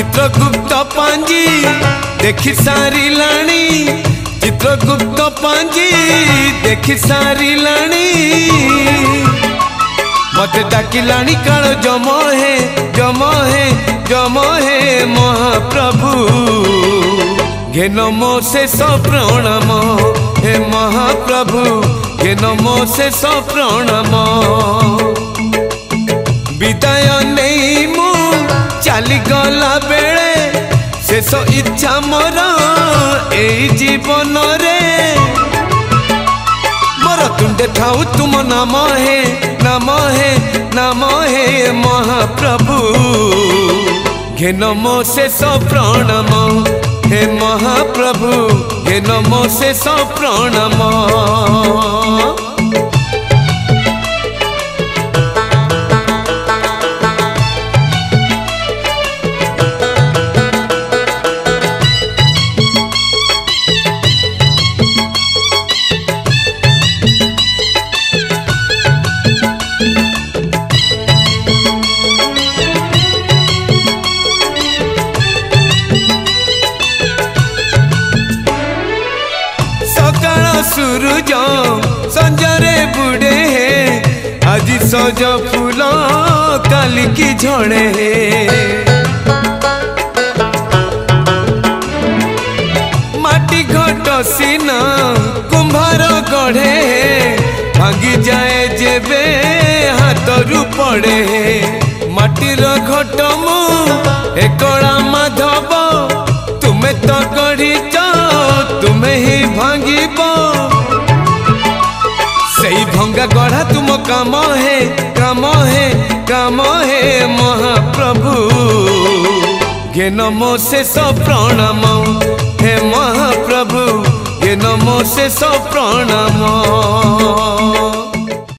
चित्रगुप्त पांजी देखी सारी लाणी चित्रगुप्त पांजी देखी सारी लाणी मते डाकिलाणी काल जम हे जम हे जम हे महाप्रभु घे नमो शेष प्रणाम हे महाप्रभु घेन नमो शेष प्रणाम गला बेले शेष इच्छा मोर यीवन मोर तुंडे था तुम नाम हे नाम हे नाम हे महाप्रभु घेन मो शेष प्रणम हे महाप्रभु घेन मो शेष प्रणम सुर संजरे बुड़े हैं आज सज फूल कल की झड़े माटी घट सीना कुंभार गढ़े जाए जेबे हाथ रू पड़े मटीर घट मो कई भंगा गढ़ा तुम काम है काम है काम है महाप्रभु ये नमो से सब प्रणाम हे महाप्रभु ये नमो से सब प्रणाम